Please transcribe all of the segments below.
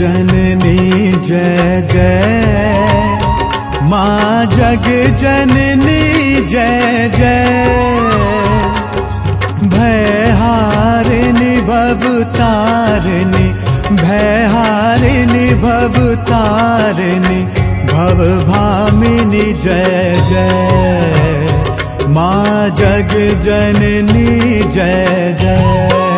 जननी जय जय। माँ जग जननी जय जय। भयहारिणि भवतारिणि भयहारिणि भवतारिणि भवभामिनि जय जय। माँ जग जननी जय जय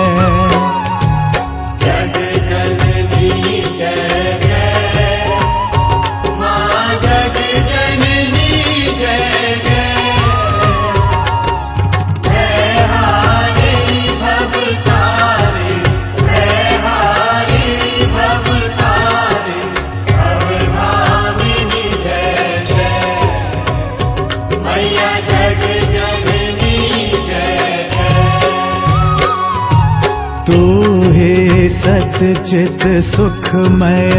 चित सुखमय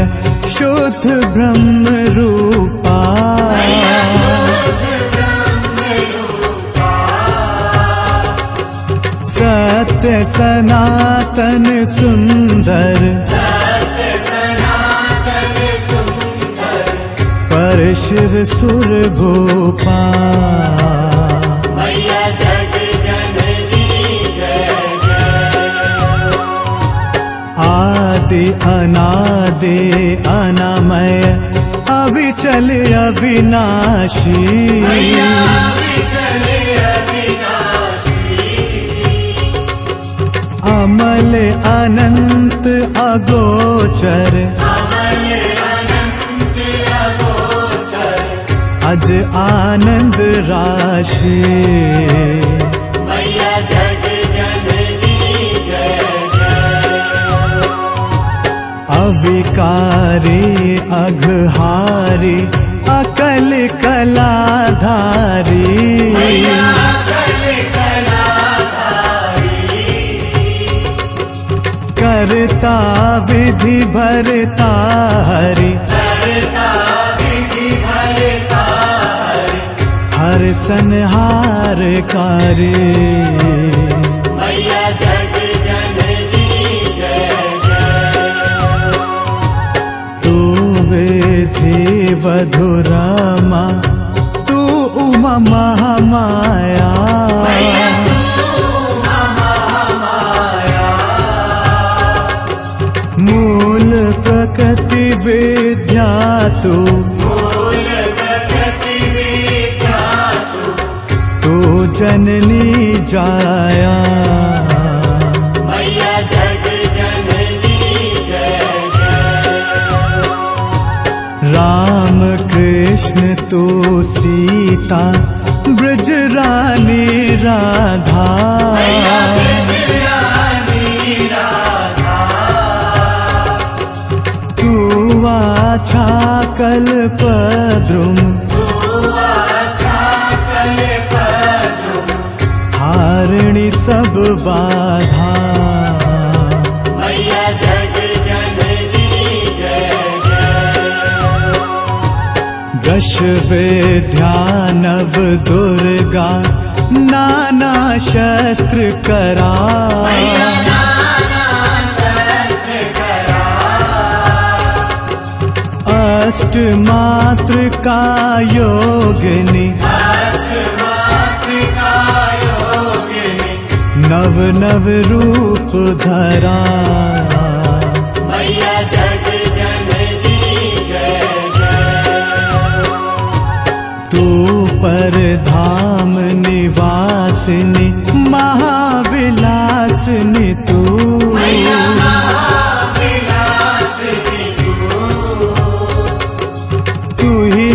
शुद्ध ब्रह्म रूपा। सत्य सनातन सुन्दर सुर गोपा आदि अनादि अनामय। अविचल अविनाशी। अविनाशी। अमल अनंत अगोचर। अमल अनंत अगोचर। अज आनंद राशि। अघहारी अकल कला धारी करता विधि भरता हरि। करता विधि भरता हरि हर संहार कार्य विधि वधुरमा तू उमा महामाया। मूल प्रकृति विद्या तू। तू जननी जाया। तो सीता ब्रज रानी राधा। तू बृजरानी राधापद्रुम हारणी सब बाधा। दश विद्यानव दुर्गा नाना शस्त्र करा। अष्ट मात्र का योगिनी नव नव रूप धरा।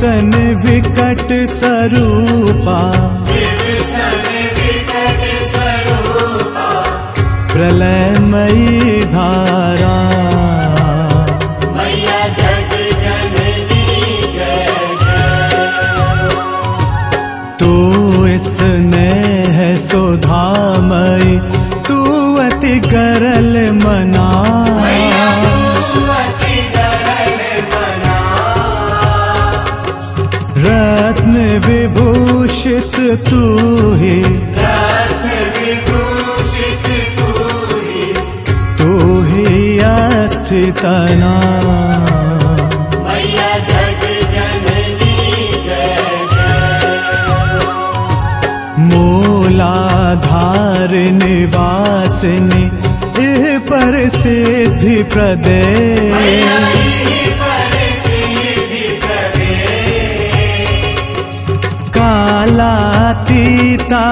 सन विकट स्वरूपा। प्रलयमयी धारा। ते है सुधा तू अति करल मन विभूषित तू है। तू ही मूला मूलाधार वासी इह प्रसिद्धि प्रदे कालातीता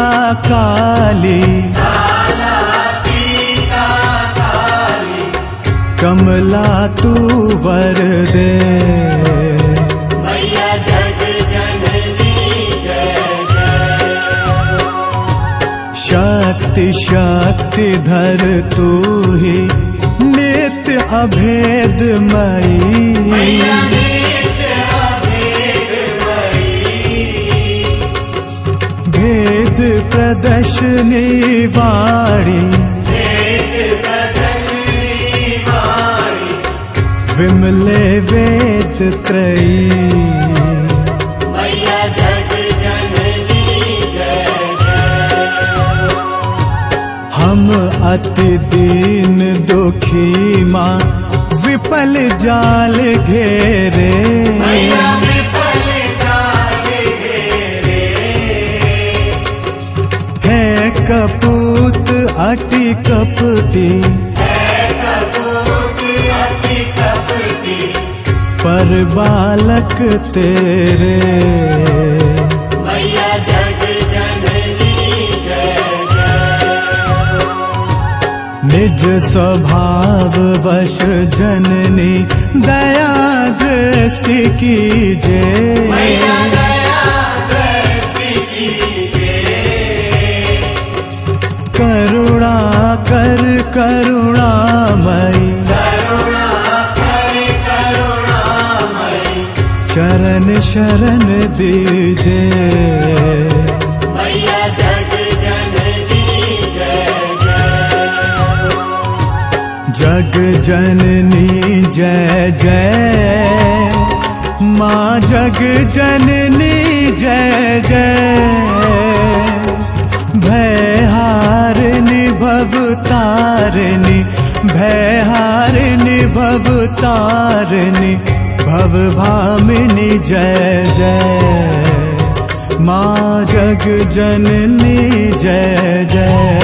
काली कमला तू वर दे। शक्ति शक्ति धर तू ही नित्य अभेद मई प्रदर्शनी वाणी। विमले वेद त्रयी। हम अति दीन दुखी माँ विपल जाल घेरे। कपूत अति कपटी। पर बालक तेरे। जग निज स्वभाव वश जननी दया दृष्टि कीजे। करुणामयी। करुणा कर करुणामयी चरण शरण दीजे। जग जननी जय जय। माँ जग जननी जय जय। भयहारिणि भवतारिणि भयहारिणि भवतारिणि भवभामिनि जय जय। माँ जग जननी जय जय